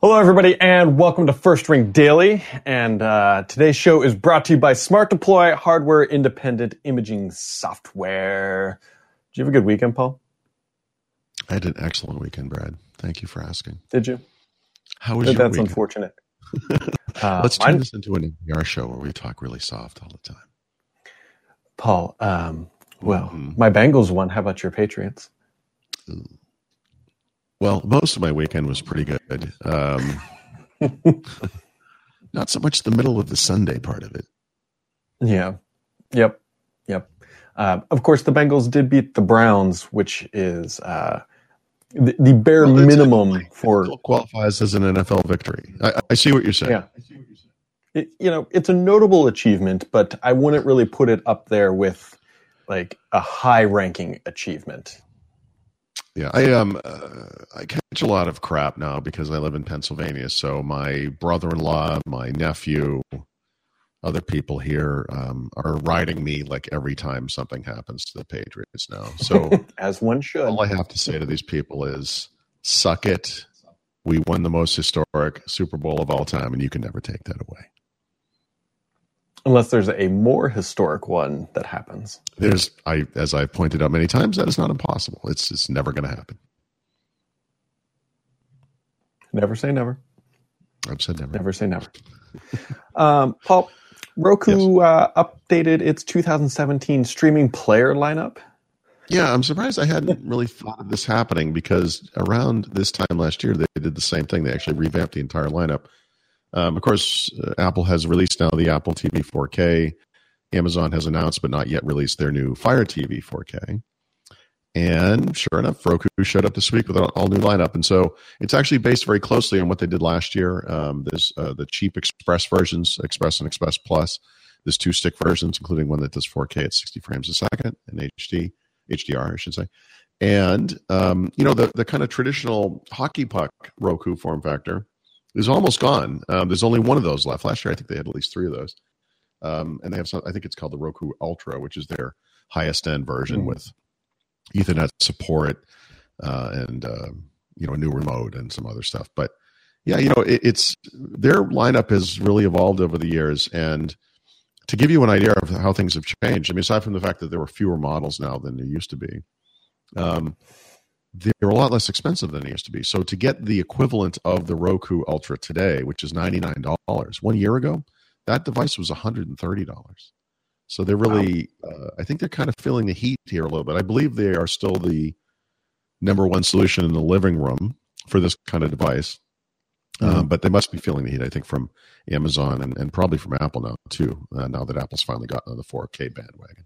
Hello, everybody, and welcome to First Ring Daily. And uh, today's show is brought to you by Smart Deploy Hardware Independent Imaging Software. Did you have a good weekend, Paul? I had an excellent weekend, Brad. Thank you for asking. Did you? How was That's your weekend? unfortunate. Uh, Let's turn mine- this into an NPR show where we talk really soft all the time. Paul, um, well, Mhm. my Bengals won. How about your Patriots? Well, most of my weekend was pretty good. Um, not so much the middle of the Sunday part of it. Yeah. Yep. Yep. Uh, of course, the Bengals did beat the Browns, which is uh, the, the bare Well, minimum for Still qualifies as an NFL victory. I, I see what you're saying. Yeah. it, you know, it's a notable achievement, but I wouldn't really put it up there with like a high ranking achievement. Yeah, I um uh, I catch a lot of crap now because I live in Pennsylvania. So my brother-in-law, my nephew, other people here um, are riding me like every time something happens to the Patriots now. So As one should. all I have to say to these people is, suck it. We won the most historic Super Bowl of all time, and you can never take that away. Unless there's a more historic one that happens. There's, I as I've pointed out many times, that is not impossible. It's it's never going to happen. Never say never. I've said never. Never say never. um, Paul, Roku uh, updated its 2017 streaming player lineup. Yeah, I'm surprised I hadn't really thought of this happening because around this time last year they did the same thing. They actually revamped the entire lineup. Um, of course, uh, Apple has released now the Apple TV 4K. Amazon has announced but not yet released their new Fire TV 4K. And sure enough, Roku showed up this week with an all new lineup. And so it's actually based very closely on what they did last year. Um, there's uh, the cheap Express versions, Express and Express Plus. There's two stick versions, including one that does 4K at 60 frames a second and HD, HDR, I should say. And, um, you know, the, the kind of traditional hockey puck Roku form factor is almost gone. Um, there's only one of those left. Last year, I think they had at least three of those. Um, and they have some, I think it's called the Roku Ultra, which is their highest end version Mhm. with Ethernet support uh, and uh, you know a new remote and some other stuff. But yeah, you know it, it's their lineup has really evolved over the years. And to give you an idea of how things have changed, I mean, aside from the fact that there were fewer models now than there used to be, um, they're a lot less expensive than they used to be. So to get the equivalent of the Roku Ultra today, which is ninety nine dollars, one year ago, that device was one hundred and thirty dollars. So they're really, uh, I think they're kind of feeling the heat here a little bit. I believe they are still the number one solution in the living room for this kind of device. Um, but they must be feeling the heat, I think, from Amazon and, and probably from Apple now too. Uh, now that Apple's finally gotten on the 4K bandwagon.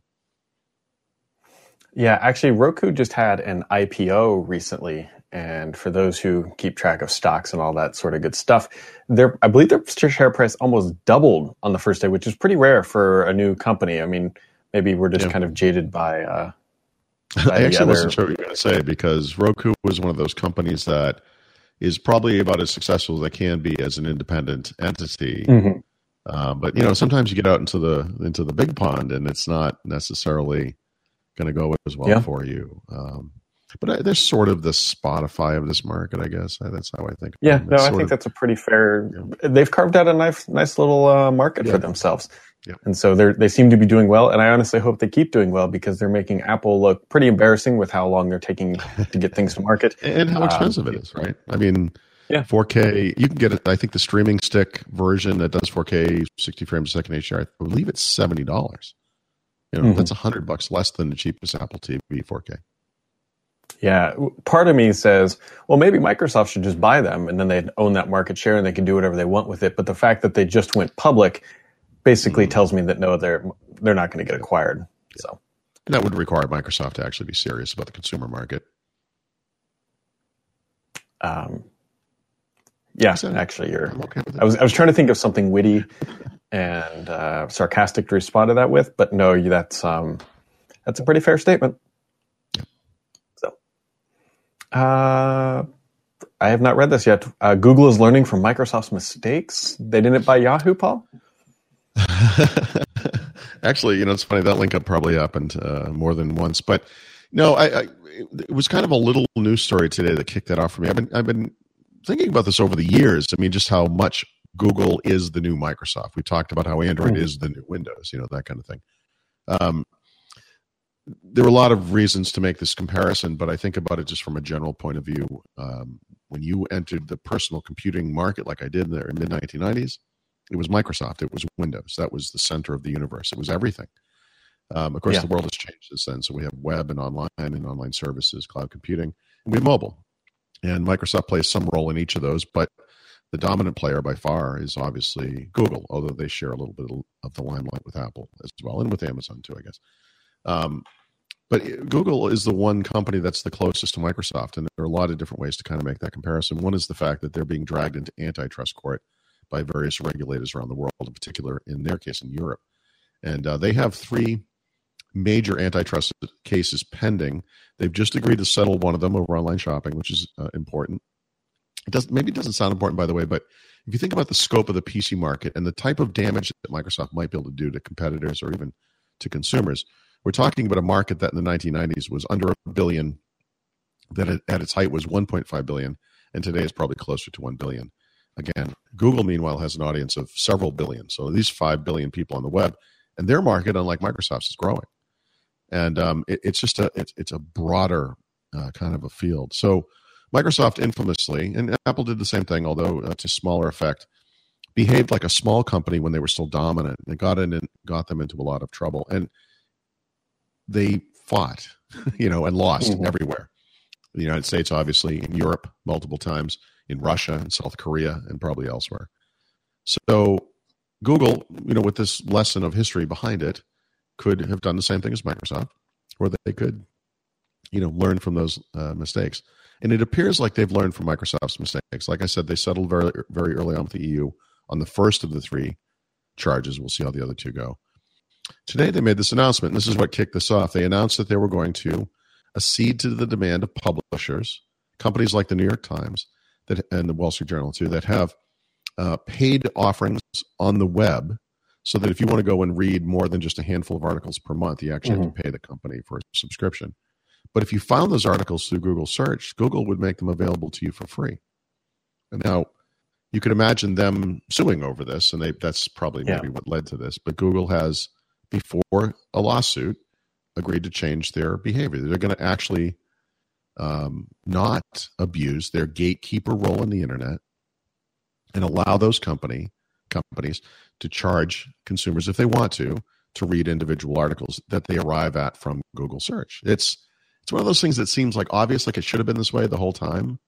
Yeah, actually, Roku just had an IPO recently, and for those who keep track of stocks and all that sort of good stuff, their I believe their share price almost doubled on the first day, which is pretty rare for a new company. I mean, maybe we're just Yeah. kind of jaded by. Uh, I the actually other- wasn't sure what you were going to say because Roku was one of those companies that is probably about as successful as they can be as an independent entity. mhm. Uh, but you know, sometimes you get out into the into the big pond, and it's not necessarily going to go as well Yeah. for you. Um, but I, they're sort of the Spotify of this market, I guess. That's how I think. Yeah, no, I think of- that's a pretty fair. They've carved out a nice, nice little uh, market Yeah. for themselves, Yeah. and so they they seem to be doing well. And I honestly hope they keep doing well because they're making Apple look pretty embarrassing with how long they're taking to get things to market. and how Um, expensive it is, right? I mean, Yeah. 4K. You can get it. I think the streaming stick version that does 4K, 60 frames a second HDR. I believe it's seventy dollars. You know, Mhm. that's a hundred bucks less than the cheapest Apple TV 4K. Yeah, part of me says, well, maybe Microsoft should just buy them, and then they'd own that market share, and they can do whatever they want with it. But the fact that they just went public basically tells me that no, they're they're not going to get acquired. So And that would require Microsoft to actually be serious about the consumer market. um, yeah, So- actually, you're. I'm okay with it. I was I was trying to think of something witty and uh, sarcastic to respond to that with, but no, that's um, that's a pretty fair statement. So, uh, I have not read this yet. Uh, Google is learning from Microsoft's mistakes. They didn't buy Yahoo, Paul. Actually, you know, it's funny that link up probably happened uh, more than once, but no, I, I it was kind of a little news story today that kicked that off for me. I've been I've been thinking about this over the years. I mean, just how much Google is the new Microsoft. We talked about how Android is the new Windows, you know, that kind of thing. Um, there are a lot of reasons to make this comparison, but I think about it just from a general point of view. Um, when you entered the personal computing market, like I did there in the mid 1990s, it was Microsoft. It was Windows. That was the center of the universe. It was everything. Um, of course, yeah. the world has changed since then. So we have web and online and online services, cloud computing, and we have mobile. And Microsoft plays some role in each of those, but the dominant player by far is obviously Google, although they share a little bit of the limelight with Apple as well, and with Amazon too, I guess. Um, but Google is the one company that's the closest to Microsoft, and there are a lot of different ways to kind of make that comparison. One is the fact that they're being dragged into antitrust court by various regulators around the world, in particular, in their case, in Europe. And uh, they have three major antitrust cases pending. They've just agreed to settle one of them over online shopping, which is uh, important. It doesn't maybe it doesn't sound important, by the way, but if you think about the scope of the PC market and the type of damage that Microsoft might be able to do to competitors or even to consumers, we're talking about a market that in the 1990s was under a billion, that at its height was 1.5 billion, and today is probably closer to 1 billion. Again, Google, meanwhile, has an audience of several billion. So these 5 billion people on the web, and their market, unlike Microsoft's, is growing. And um, it, it's just a it's, it's a broader uh, kind of a field. So Microsoft infamously, and Apple did the same thing, although uh, to smaller effect, behaved like a small company when they were still dominant and got in and got them into a lot of trouble. And they fought, you know, and lost mm-hmm. everywhere. The United States, obviously, in Europe, multiple times, in Russia and South Korea, and probably elsewhere. So, Google, you know, with this lesson of history behind it, could have done the same thing as Microsoft, or they could, you know, learn from those uh, mistakes. And it appears like they've learned from Microsoft's mistakes. Like I said, they settled very, very early on with the EU on the first of the three charges. We'll see how the other two go. Today, they made this announcement, and this is what kicked this off. They announced that they were going to accede to the demand of publishers, companies like the New York Times that, and the Wall Street Journal, too, that have uh, paid offerings on the web so that if you want to go and read more than just a handful of articles per month, you actually mm-hmm. have to mm-hmm. pay the company for a subscription. But if you found those articles through Google search, Google would make them available to you for free. And now you could imagine them suing over this, and they, that's probably maybe what led to this. But Google has before a lawsuit, agreed to change their behavior. They're going to actually um, not abuse their gatekeeper role in the internet and allow those company companies to charge consumers if they want to to read individual articles that they arrive at from Google search. It's it's one of those things that seems like obvious, like it should have been this way the whole time.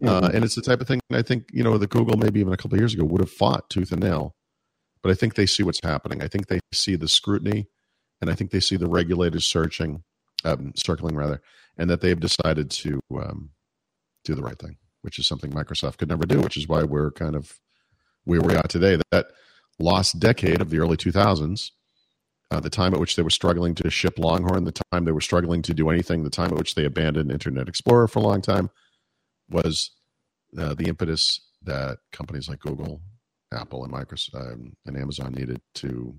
Uh, mm-hmm. Uh, and it's the type of thing I think you know the Google maybe even a couple of years ago would have fought tooth and nail but I think they see what's happening. I think they see the scrutiny, and I think they see the regulators searching, um, circling rather, and that they've decided to um, do the right thing, which is something Microsoft could never do. Which is why we're kind of where we are today. That lost decade of the early 2000s, uh, the time at which they were struggling to ship Longhorn, the time they were struggling to do anything, the time at which they abandoned Internet Explorer for a long time, was uh, the impetus that companies like Google Apple and Microsoft um, and Amazon needed to,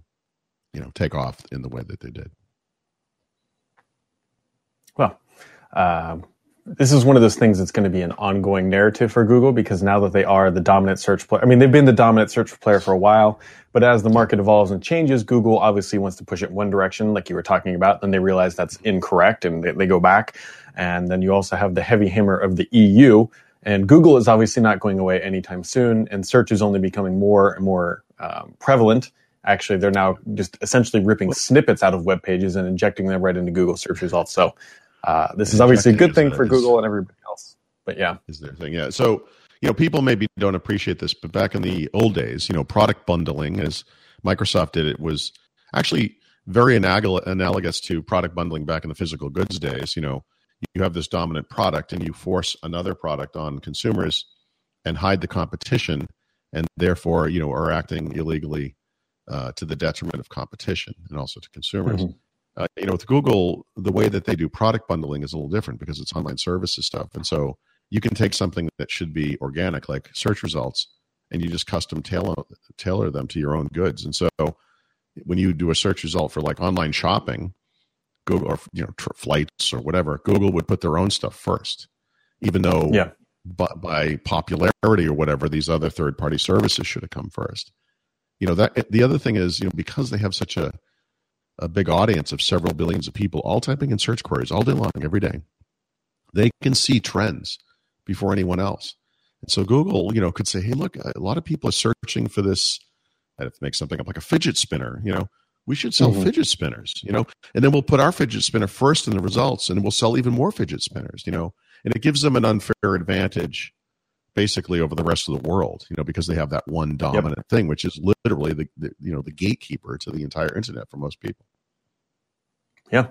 you know, take off in the way that they did. Well, uh, this is one of those things that's going to be an ongoing narrative for Google because now that they are the dominant search player, I mean, they've been the dominant search player for a while, but as the market evolves and changes, Google obviously wants to push it one direction, like you were talking about. Then they realize that's incorrect and they, they go back. And then you also have the heavy hammer of the EU and Google is obviously not going away anytime soon, and search is only becoming more and more um, prevalent. Actually, they're now just essentially ripping snippets out of web pages and injecting them right into Google search results. So uh, this is obviously a good thing for Google and everybody else. But yeah, is their thing? Yeah. So you know, people maybe don't appreciate this, but back in the old days, you know, product bundling, as Microsoft did it, was actually very analogous to product bundling back in the physical goods days. You know, you have this dominant product and you force another product on consumers and hide the competition and therefore you know are acting illegally uh, to the detriment of competition and also to consumers mm-hmm. Uh, you know with google the way that they do product bundling is a little different because it's online services stuff and so you can take something that should be organic like search results and you just custom tailor, tailor them to your own goods and so when you do a search result for like online shopping Google or you know tr- flights or whatever, Google would put their own stuff first, even though yeah. but by popularity or whatever, these other third party services should have come first. You know that the other thing is, you know, because they have such a a big audience of several billions of people all typing in search queries all day long every day, they can see trends before anyone else. And so Google, you know, could say, "Hey, look, a lot of people are searching for this. I have to make something up like a fidget spinner. You know, we should sell mm-hmm. fidget spinners. You know, and then we'll put our fidget spinner first in the results, and we'll sell even more fidget spinners. You know, and it gives them an unfair advantage basically over the rest of the world you know because they have that one dominant yep. thing which is literally the, the, you know the gatekeeper to the entire internet for most people yeah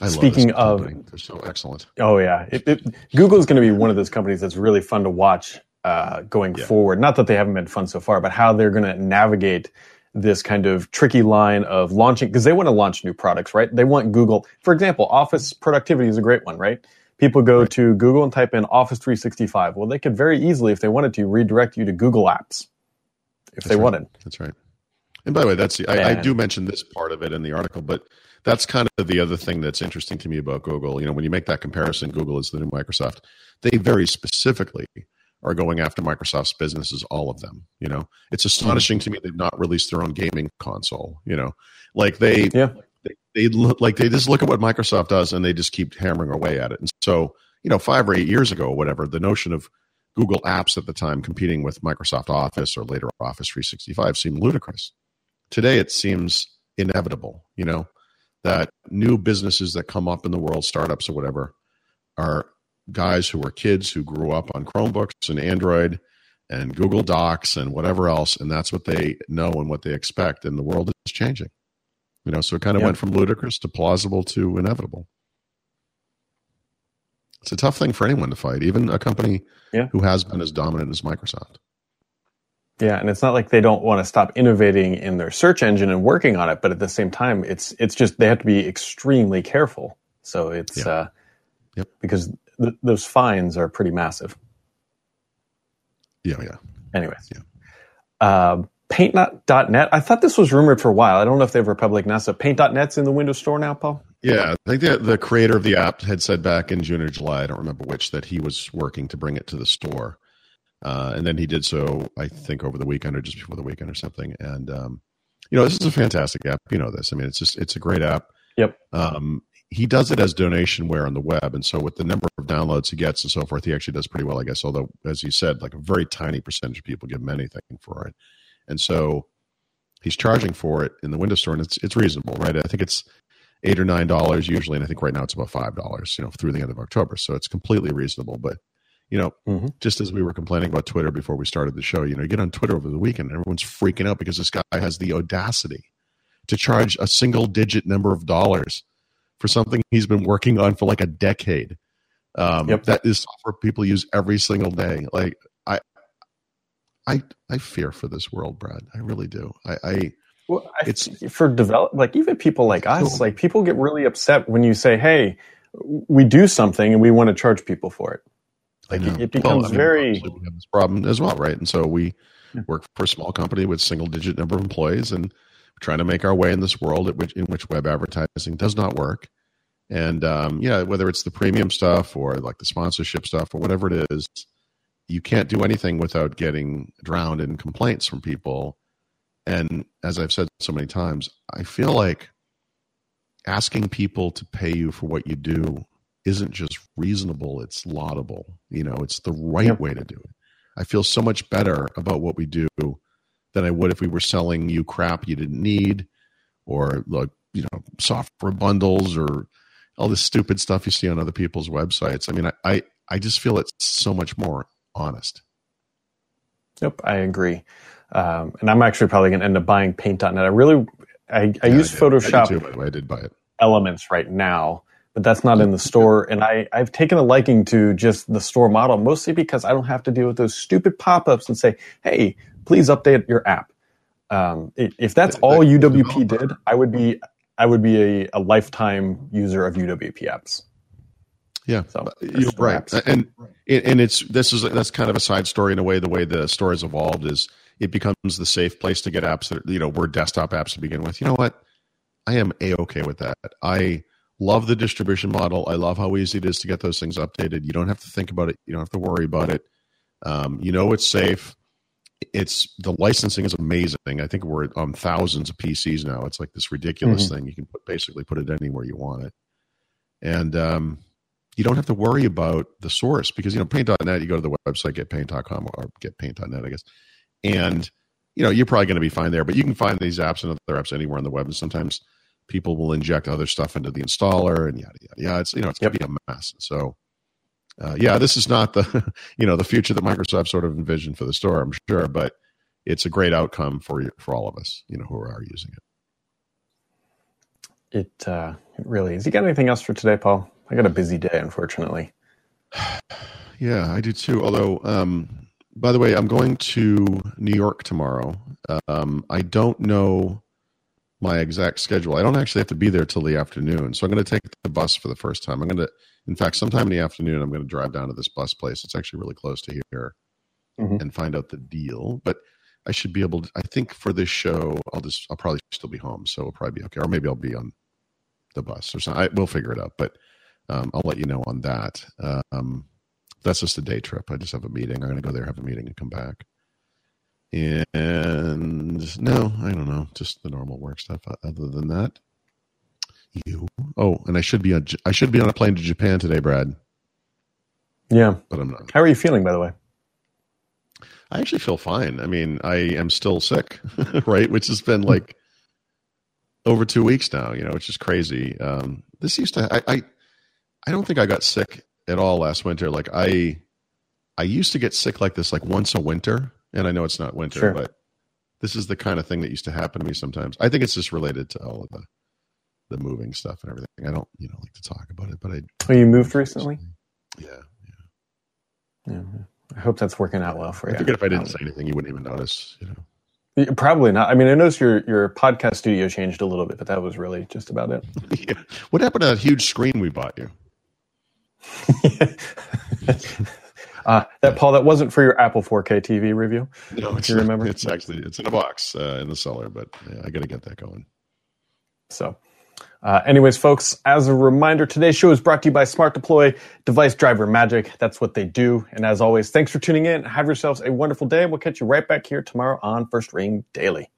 I speaking of they're so excellent oh yeah it, it, google is going to be one of those companies that's really fun to watch uh, going yeah. forward not that they haven't been fun so far but how they're going to navigate this kind of tricky line of launching because they want to launch new products right they want google for example office productivity is a great one right people go to Google and type in Office 365. Well, they could very easily, if they wanted to, redirect you to Google Apps if that's they right. wanted. That's right. And by the way, that's the, I, I, do mention this part of it in the article, but that's kind of the other thing that's interesting to me about Google. You know, when you make that comparison, Google is the new Microsoft. They very specifically are going after Microsoft's businesses, all of them. You know, it's astonishing to me they've not released their own gaming console. You know, like they yeah they, they look like they just look at what Microsoft does and they just keep hammering away at it. And so, you know, five or eight years ago, or whatever, the notion of Google Apps at the time competing with Microsoft Office or later Office 365 seemed ludicrous. Today, it seems inevitable, you know, that new businesses that come up in the world, startups or whatever, are guys who are kids who grew up on Chromebooks and Android and Google Docs and whatever else. And that's what they know and what they expect. And the world is changing. You know, so it kind of went from ludicrous to plausible to inevitable. It's a tough thing for anyone to fight, even a company yeah. who has been as dominant as Microsoft. Yeah, and it's not like they don't want to stop innovating in their search engine and working on it, but at the same time, it's it's just they have to be extremely careful. So it's yeah. uh, yep. because th- those fines are pretty massive. Yeah, yeah. Anyways, yeah. Uh, Paint.net. I thought this was rumored for a while. I don't know if they were public now. So Paint.net's in the Windows Store now, Paul? Yeah, I think the, the creator of the app had said back in June or July, I don't remember which, that he was working to bring it to the store. Uh, and then he did so, I think, over the weekend or just before the weekend or something. And, um, you know, this is a fantastic app. You know this. I mean, it's just, it's a great app. Yep. Um, he does it as donationware on the web. And so with the number of downloads he gets and so forth, he actually does pretty well, I guess. Although, as you said, like a very tiny percentage of people give him anything for it. And so he's charging for it in the Windows Store, and it's it's reasonable, right? I think it's eight or nine dollars usually, and I think right now it's about five dollars, you know, through the end of October. So it's completely reasonable. But you know, mm-hmm. just as we were complaining about Twitter before we started the show, you know, you get on Twitter over the weekend, and everyone's freaking out because this guy has the audacity to charge a single digit number of dollars for something he's been working on for like a decade. Um, yep. That is software people use every single day. Like I I I fear for this world, Brad. I really do. I, I well, I, it's for develop like even people like us. So, like people get really upset when you say, "Hey, we do something and we want to charge people for it." Like it, it, becomes well, I mean, very we have this problem as well, right? And so we yeah. work for a small company with single digit number of employees and trying to make our way in this world which, in which web advertising does not work. And um, yeah, whether it's the premium stuff or like the sponsorship stuff or whatever it is, you can't do anything without getting drowned in complaints from people. And as I've said so many times, I feel like asking people to pay you for what you do isn't just reasonable, it's laudable. You know, it's the right yep. way to do it. I feel so much better about what we do than I would if we were selling you crap you didn't need or like, you know, software bundles or all this stupid stuff you see on other people's websites. I mean, I, I, I just feel it's so much more honest. Yep, I agree. Um, and I'm actually probably going to end up buying Paint.net. I really, I, I yeah, use I Photoshop. I too, by the way. I did buy it. Elements right now, but that's not in the store. And I, I've taken a liking to just the store model, mostly because I don't have to deal with those stupid pop-ups and say, "Hey, please update your app." Um, if that's all UWP did, I would be I would be a, a lifetime user of UWP apps. Yeah, so you're right, and and it's this is that's kind of a side story in a way. The way the store has evolved is it becomes the safe place to get apps that you know were desktop apps to begin with. You know what? I am a okay with that. I Love the distribution model. I love how easy it is to get those things updated. You don't have to think about it. You don't have to worry about it. Um, you know it's safe. It's the licensing is amazing. I think we're on thousands of PCs now. It's like this ridiculous mm-hmm. thing. You can put, basically put it anywhere you want it, and um, you don't have to worry about the source because you know paint.net. You go to the website get paint.com or get paint.net, I guess, and you know you're probably going to be fine there. But you can find these apps and other apps anywhere on the web, and sometimes people will inject other stuff into the installer and yada yada. Yeah, it's you know it's gonna be a mess. So uh, yeah, this is not the you know the future that Microsoft sort of envisioned for the store, I'm sure, but it's a great outcome for you for all of us, you know, who are using it. It uh, it really is. You got anything else for today, Paul? I got a busy day, unfortunately. yeah, I do too. Although, um, by the way, I'm going to New York tomorrow. Um, I don't know my exact schedule. I don't actually have to be there till the afternoon. So I'm going to take the bus for the first time. I'm going to, in fact, sometime in the afternoon, I'm going to drive down to this bus place. It's actually really close to here mm-hmm. and find out the deal. But I should be able to, I think for this show, I'll just, I'll probably still be home. So it'll probably be okay. Or maybe I'll be on the bus or something. I, we'll figure it out. But um, I'll let you know on that. Um, that's just a day trip. I just have a meeting. I'm going to go there, have a meeting, and come back. And no, I don't know, just the normal work stuff. Other than that, you. Oh, and I should be on. I should be on a plane to Japan today, Brad. Yeah, but I'm not. How are you feeling, by the way? I actually feel fine. I mean, I am still sick, right? Which has been like over two weeks now. You know, which is crazy. Um, this used to. I, I I don't think I got sick at all last winter. Like I, I used to get sick like this like once a winter, and I know it's not winter, sure. but this is the kind of thing that used to happen to me sometimes. I think it's just related to all of the the moving stuff and everything. I don't, you know, like to talk about it, but I. Oh, you moved recently? Yeah, yeah. Yeah. I hope that's working out well for you. I figured if I didn't um, say anything, you wouldn't even notice. You know. Probably not. I mean, I noticed your your podcast studio changed a little bit, but that was really just about it. yeah. What happened to that huge screen we bought you? uh, that Paul, that wasn't for your Apple 4K TV review. No, it's, you remember? It's actually it's in a box uh, in the cellar, but yeah, I got to get that going. So, uh, anyways, folks, as a reminder, today's show is brought to you by Smart Deploy Device Driver Magic. That's what they do. And as always, thanks for tuning in. Have yourselves a wonderful day. We'll catch you right back here tomorrow on First Ring Daily.